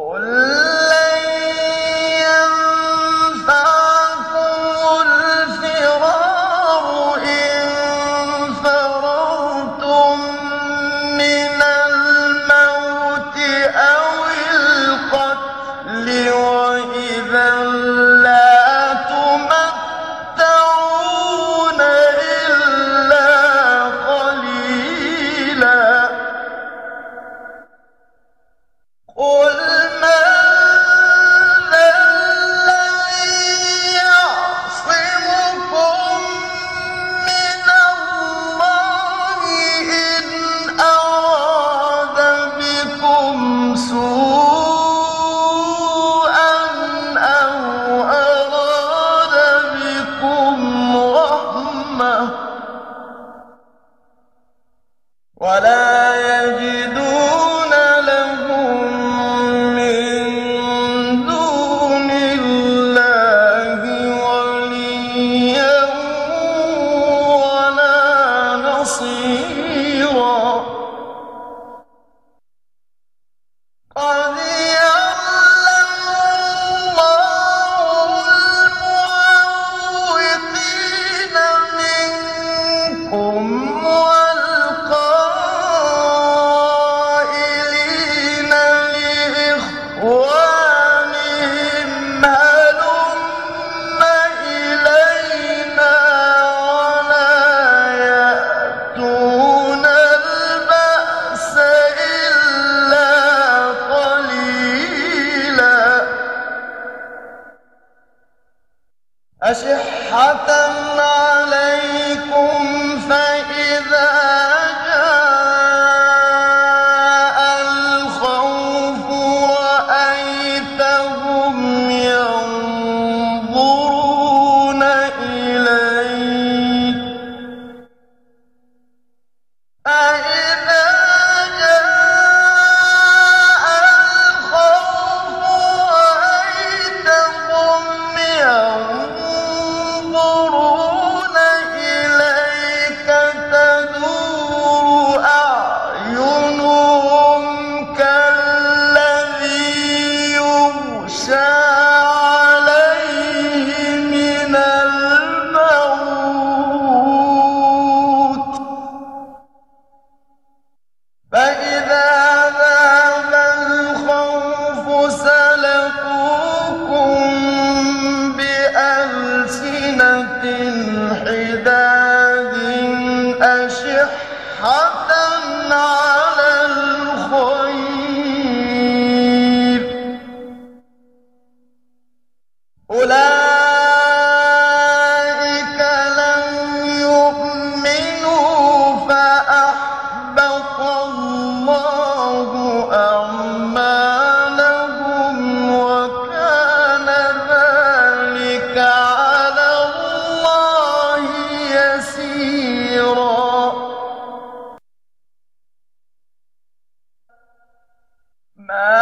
قُل مَا